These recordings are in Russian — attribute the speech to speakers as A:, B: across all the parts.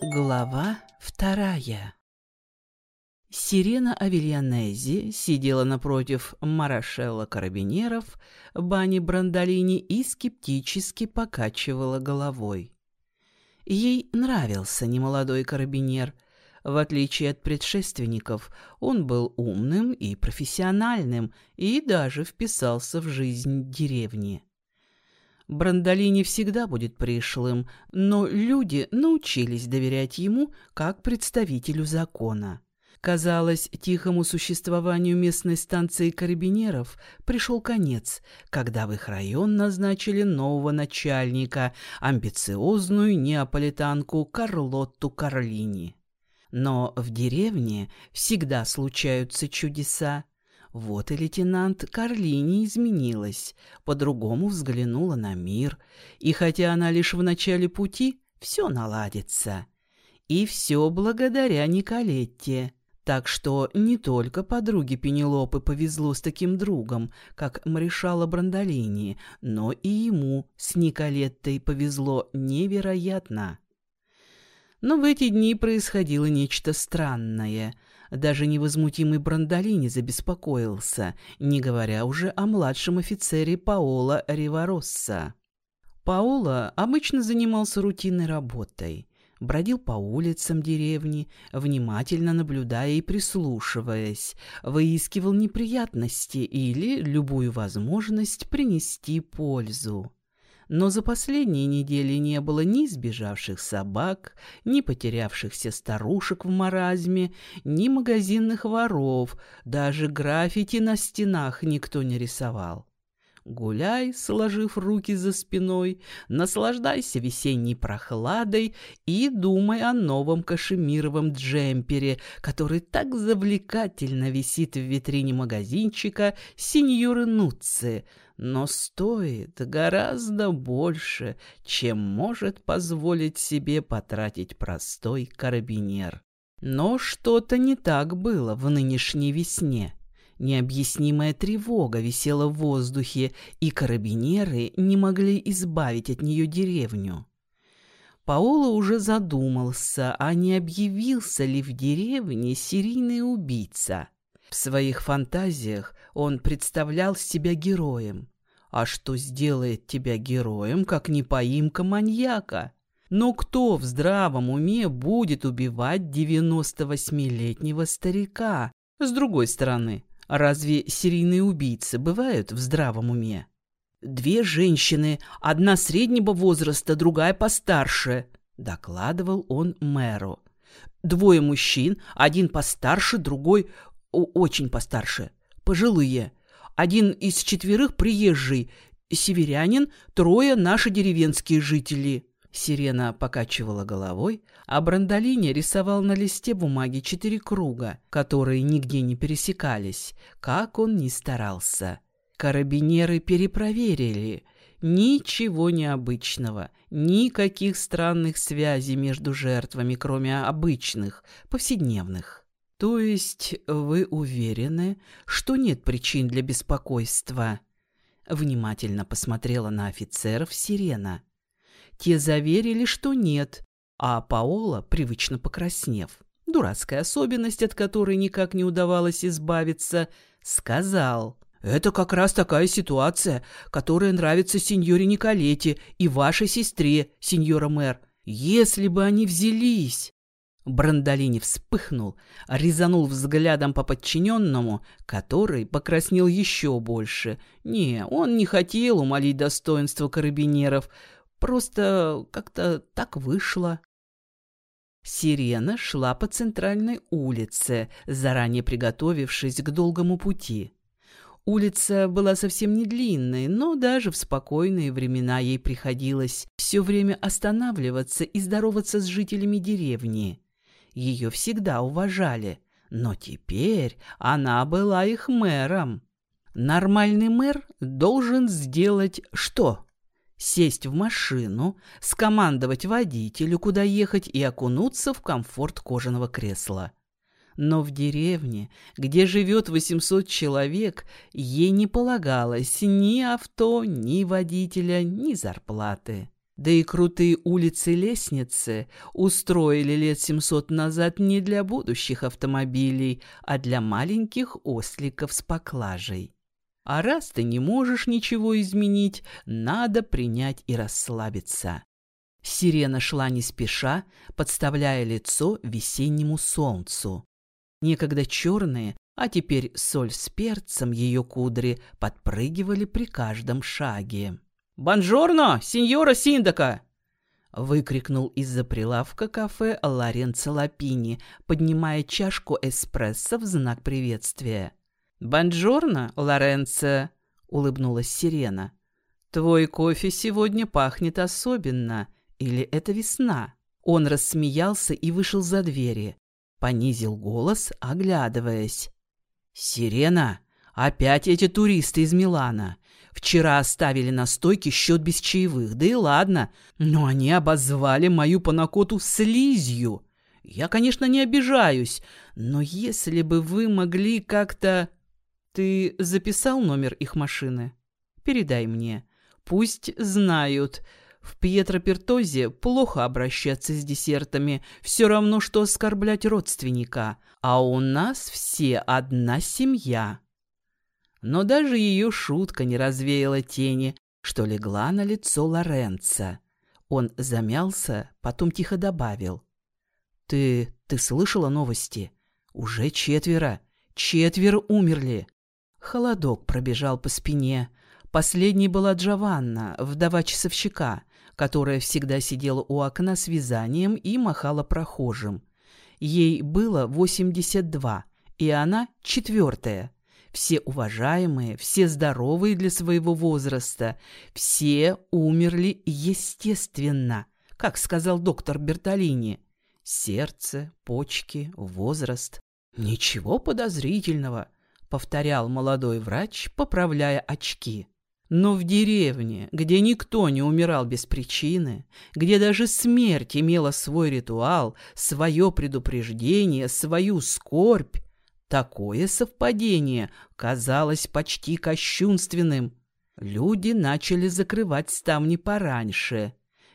A: Глава вторая Сирена Авельянези сидела напротив Марашелла Карабинеров, бани Брандолини и скептически покачивала головой. Ей нравился немолодой карабинер. В отличие от предшественников, он был умным и профессиональным и даже вписался в жизнь деревни. Брандолини всегда будет пришлым, но люди научились доверять ему как представителю закона. Казалось, тихому существованию местной станции карабинеров пришел конец, когда в их район назначили нового начальника, амбициозную неаполитанку Карлотту Карлини. Но в деревне всегда случаются чудеса. Вот и лейтенант Карлини изменилась, по-другому взглянула на мир, и хотя она лишь в начале пути, все наладится. И все благодаря Николетте. Так что не только подруге Пенелопы повезло с таким другом, как Маришала Брандолини, но и ему с Николеттой повезло невероятно. Но в эти дни происходило нечто странное — даже невозмутимый Брандолини забеспокоился, не говоря уже о младшем офицере Паоло Риваросса. Паоло обычно занимался рутинной работой. Бродил по улицам деревни, внимательно наблюдая и прислушиваясь, выискивал неприятности или любую возможность принести пользу но за последние недели не было ни сбежавших собак, ни потерявшихся старушек в маразме, ни магазинных воров, даже граффити на стенах никто не рисовал. Гуляй, сложив руки за спиной, наслаждайся весенней прохладой и думай о новом кашемировом джемпере, который так завлекательно висит в витрине магазинчика сеньоры Нуцци, но стоит гораздо больше, чем может позволить себе потратить простой карабинер. Но что-то не так было в нынешней весне. Необъяснимая тревога висела в воздухе, и карабинеры не могли избавить от нее деревню. Паоло уже задумался, а не объявился ли в деревне серийный убийца. В своих фантазиях он представлял себя героем. А что сделает тебя героем, как не поимка маньяка? Но кто в здравом уме будет убивать 98-летнего старика? С другой стороны, Разве серийные убийцы бывают в здравом уме? Две женщины, одна среднего возраста, другая постарше, докладывал он мэру. Двое мужчин, один постарше, другой очень постарше, пожилые. Один из четверых приезжий, северянин, трое наши деревенские жители. Сирена покачивала головой, а Брандолини рисовал на листе бумаги четыре круга, которые нигде не пересекались, как он ни старался. Карабинеры перепроверили. Ничего необычного, никаких странных связей между жертвами, кроме обычных, повседневных. То есть вы уверены, что нет причин для беспокойства? Внимательно посмотрела на офицеров Сирена. Те заверили, что нет, а Паола, привычно покраснев, дурацкая особенность, от которой никак не удавалось избавиться, сказал «Это как раз такая ситуация, которая нравится сеньоре Николете и вашей сестре, сеньора мэр. Если бы они взялись...» Брандолини вспыхнул, резанул взглядом по подчиненному, который покраснел еще больше. Не, он не хотел умолить достоинство карабинеров, Просто как-то так вышло. Сирена шла по центральной улице, заранее приготовившись к долгому пути. Улица была совсем не длинной, но даже в спокойные времена ей приходилось все время останавливаться и здороваться с жителями деревни. Ее всегда уважали, но теперь она была их мэром. Нормальный мэр должен сделать что? сесть в машину, скомандовать водителю, куда ехать и окунуться в комфорт кожаного кресла. Но в деревне, где живет 800 человек, ей не полагалось ни авто, ни водителя, ни зарплаты. Да и крутые улицы-лестницы устроили лет 700 назад не для будущих автомобилей, а для маленьких осликов с поклажей. А раз ты не можешь ничего изменить, надо принять и расслабиться. Сирена шла не спеша, подставляя лицо весеннему солнцу. Некогда черные, а теперь соль с перцем ее кудри подпрыгивали при каждом шаге. «Бонжорно, сеньора Синдака!» выкрикнул из-за прилавка кафе Лоренцо Лапини, поднимая чашку эспрессо в знак приветствия. «Бонжорно, Лоренцо!» — улыбнулась Сирена. «Твой кофе сегодня пахнет особенно. Или это весна?» Он рассмеялся и вышел за двери. Понизил голос, оглядываясь. «Сирена! Опять эти туристы из Милана! Вчера оставили на стойке счет без чаевых, да и ладно, но они обозвали мою панакоту слизью. Я, конечно, не обижаюсь, но если бы вы могли как-то... Ты записал номер их машины? Передай мне. Пусть знают. В Пьетропертозе плохо обращаться с десертами, все равно, что оскорблять родственника, а у нас все одна семья. Но даже ее шутка не развеяла тени, что легла на лицо Лоренца. Он замялся, потом тихо добавил. «Ты... ты слышала новости? Уже четверо. Четверо умерли». Холодок пробежал по спине. Последней была Джованна, вдова часовщика, которая всегда сидела у окна с вязанием и махала прохожим. Ей было 82, и она четвертая все уважаемые, все здоровые для своего возраста, все умерли естественно, как сказал доктор Бертолини. Сердце, почки, возраст. Ничего подозрительного, повторял молодой врач, поправляя очки. Но в деревне, где никто не умирал без причины, где даже смерть имела свой ритуал, свое предупреждение, свою скорбь, Такое совпадение казалось почти кощунственным. Люди начали закрывать ставни пораньше,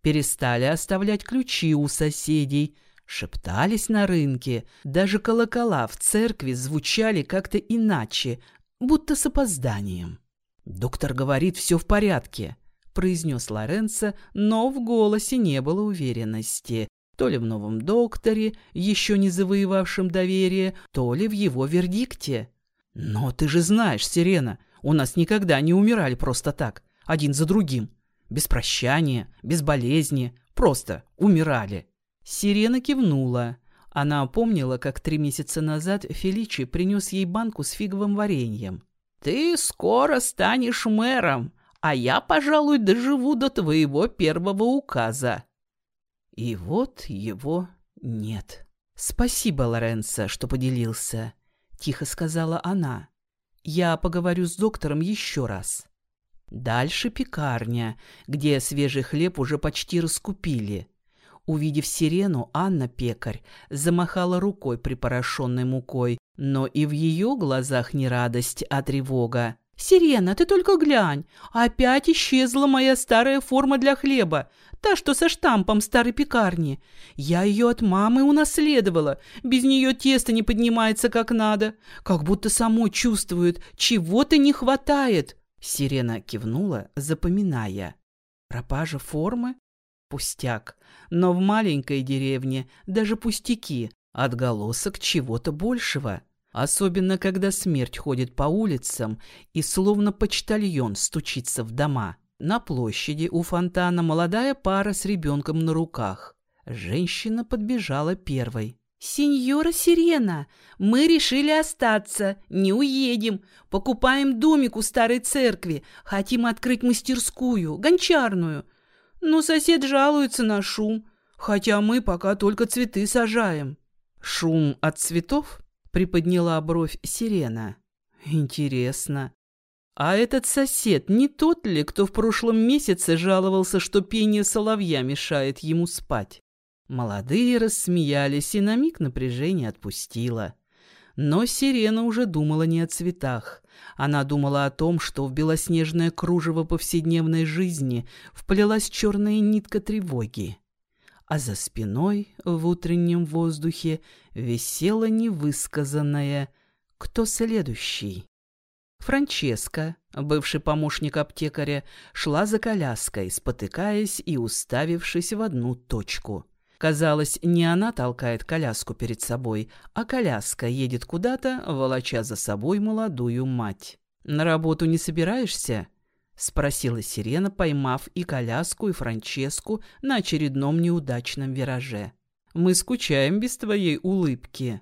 A: перестали оставлять ключи у соседей, шептались на рынке, даже колокола в церкви звучали как-то иначе, будто с опозданием. «Доктор говорит, все в порядке», — произнес Лоренцо, но в голосе не было уверенности то ли в новом докторе, еще не завоевавшем доверие, то ли в его вердикте. Но ты же знаешь, Сирена, у нас никогда не умирали просто так, один за другим. Без прощания, без болезни, просто умирали. Сирена кивнула. Она помнила, как три месяца назад Феличи принес ей банку с фиговым вареньем. «Ты скоро станешь мэром, а я, пожалуй, доживу до твоего первого указа», и вот его нет. «Спасибо, Лоренцо, что поделился», — тихо сказала она. «Я поговорю с доктором еще раз». Дальше пекарня, где свежий хлеб уже почти раскупили. Увидев сирену, Анна Пекарь замахала рукой припорошенной мукой, но и в ее глазах не радость, а тревога. «Сирена, ты только глянь! Опять исчезла моя старая форма для хлеба, та, что со штампом старой пекарни. Я ее от мамы унаследовала, без нее тесто не поднимается как надо, как будто само чувствует, чего-то не хватает». Сирена кивнула, запоминая. «Пропажа формы? Пустяк. Но в маленькой деревне даже пустяки, отголосок чего-то большего». Особенно, когда смерть ходит по улицам и словно почтальон стучится в дома. На площади у фонтана молодая пара с ребенком на руках. Женщина подбежала первой. «Сеньора Сирена, мы решили остаться, не уедем. Покупаем домик у старой церкви, хотим открыть мастерскую, гончарную. Но сосед жалуется на шум, хотя мы пока только цветы сажаем». «Шум от цветов?» Приподняла бровь Сирена. Интересно. А этот сосед не тот ли, кто в прошлом месяце жаловался, что пение соловья мешает ему спать? Молодые рассмеялись, и на миг напряжение отпустило. Но сирена уже думала не о цветах. Она думала о том, что в белоснежное кружево повседневной жизни вплелась черная нитка тревоги. А за спиной в утреннем воздухе висела невысказанная «Кто следующий?». Франческа, бывший помощник аптекаря, шла за коляской, спотыкаясь и уставившись в одну точку – Казалось, не она толкает коляску перед собой, а коляска едет куда-то, волоча за собой молодую мать. «На работу не собираешься?» — спросила Сирена, поймав и коляску, и Франческу на очередном неудачном вираже. «Мы скучаем без твоей улыбки».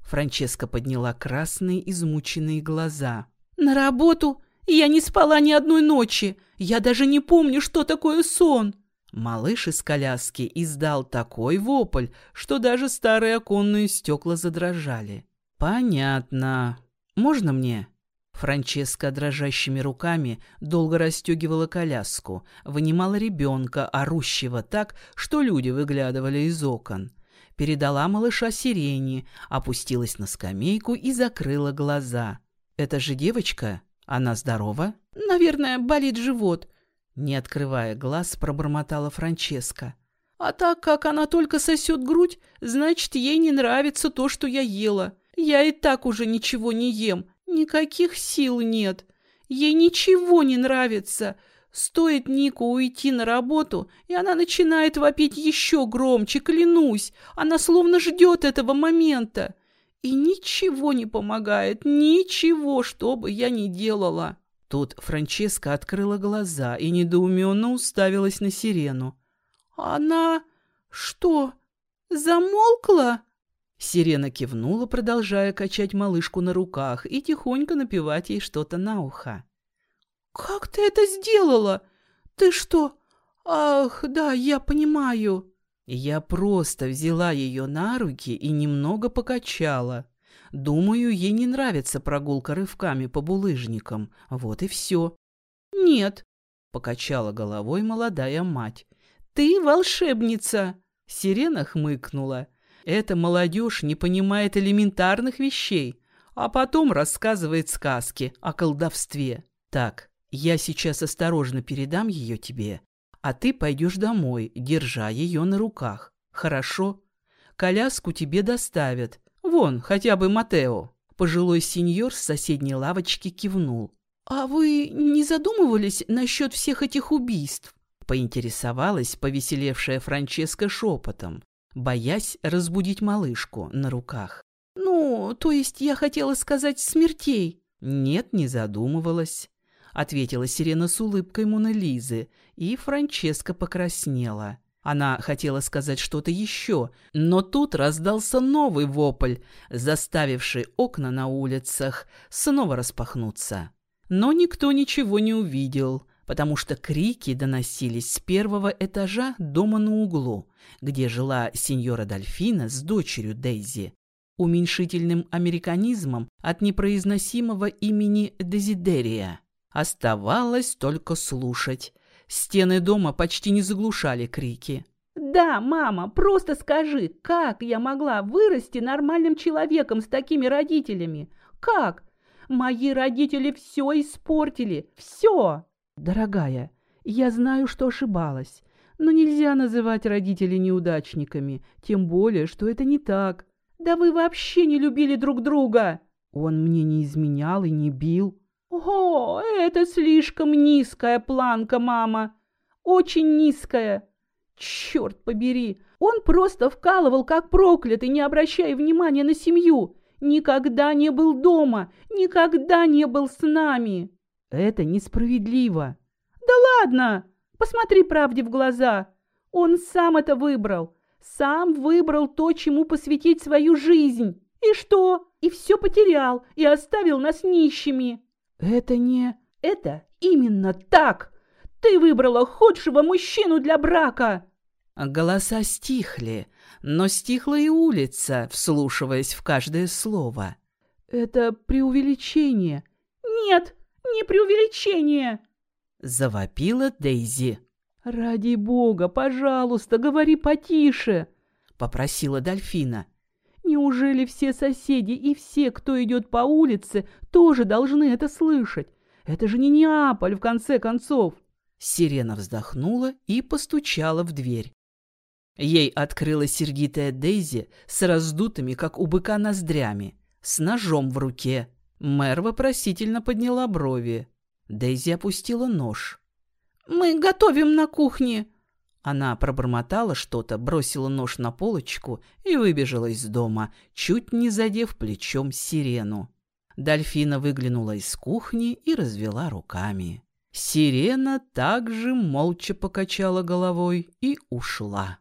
A: Франческа подняла красные измученные глаза. «На работу? Я не спала ни одной ночи. Я даже не помню, что такое сон». Малыш из коляски издал такой вопль, что даже старые оконные стекла задрожали. «Понятно. Можно мне?» Франческа дрожащими руками долго расстегивала коляску, вынимала ребенка, орущего так, что люди выглядывали из окон. Передала малыша сирене, опустилась на скамейку и закрыла глаза. «Это же девочка? Она здорова?» «Наверное, болит живот. Не открывая глаз, пробормотала Франческа. «А так как она только сосет грудь, значит, ей не нравится то, что я ела. Я и так уже ничего не ем, никаких сил нет. Ей ничего не нравится. Стоит Нику уйти на работу, и она начинает вопить еще громче, клянусь. Она словно ждет этого момента. И ничего не помогает, ничего, что бы я ни делала». Тут Франческа открыла глаза и недоуменно уставилась на сирену. «Она... что, замолкла?» Сирена кивнула, продолжая качать малышку на руках и тихонько напевать ей что-то на ухо. «Как ты это сделала? Ты что? Ах, да, я понимаю». Я просто взяла ее на руки и немного покачала. Думаю, ей не нравится прогулка рывками по булыжникам. Вот и все. Нет, покачала головой молодая мать. Ты волшебница. Сирена хмыкнула. Эта молодежь не понимает элементарных вещей, а потом рассказывает сказки о колдовстве. Так, я сейчас осторожно передам ее тебе, а ты пойдешь домой, держа ее на руках. Хорошо? Коляску тебе доставят, Вон, хотя бы Матео. Пожилой сеньор с соседней лавочки кивнул. «А вы не задумывались насчет всех этих убийств?» Поинтересовалась повеселевшая Франческа шепотом, боясь разбудить малышку на руках. «Ну, то есть я хотела сказать смертей?» «Нет, не задумывалась», — ответила Сирена с улыбкой Моны Лизы, и Франческа покраснела. Она хотела сказать что-то еще, но тут раздался новый вопль, заставивший окна на улицах снова распахнуться. Но никто ничего не увидел, потому что крики доносились с первого этажа дома на углу, где жила сеньора Дольфина с дочерью Дейзи, уменьшительным американизмом от непроизносимого имени Дезидерия. Оставалось только слушать, Стены дома почти не заглушали крики. «Да, мама, просто скажи, как я могла вырасти нормальным человеком с такими родителями? Как? Мои родители все испортили, все!» «Дорогая, я знаю, что ошибалась, но нельзя называть родителей неудачниками, тем более, что это не так. Да вы вообще не любили друг друга!» Он мне не изменял и не бил. «О, это слишком низкая планка, мама! Очень низкая! Черт побери! Он просто вкалывал, как проклятый, не обращая внимания на семью. Никогда не был дома, никогда не был с нами. Это несправедливо. Да ладно! Посмотри правде в глаза. Он сам это выбрал. Сам выбрал то, чему посвятить свою жизнь. И что? И все потерял, и оставил нас нищими. «Это не...» «Это именно так! Ты выбрала худшего мужчину для брака!» Голоса стихли, но стихла и улица, вслушиваясь в каждое слово.
B: «Это преувеличение».
C: «Нет, не преувеличение!»
A: Завопила Дейзи.
B: «Ради бога, пожалуйста, говори потише!»
A: Попросила Дольфина.
B: «Не Неужели все соседи и все, кто идет по улице, тоже должны это слышать? Это же не Неаполь, в конце концов.
A: Сирена вздохнула и постучала в дверь. Ей открыла сердитая Дейзи с раздутыми, как у быка, ноздрями, с ножом в руке. Мэр вопросительно подняла брови. Дейзи опустила нож.
C: «Мы готовим на кухне»,
A: она пробормотала что-то, бросила нож на полочку и выбежала из дома, чуть не задев плечом сирену. Дольфина выглянула из кухни и развела руками. Сирена также молча покачала головой и ушла.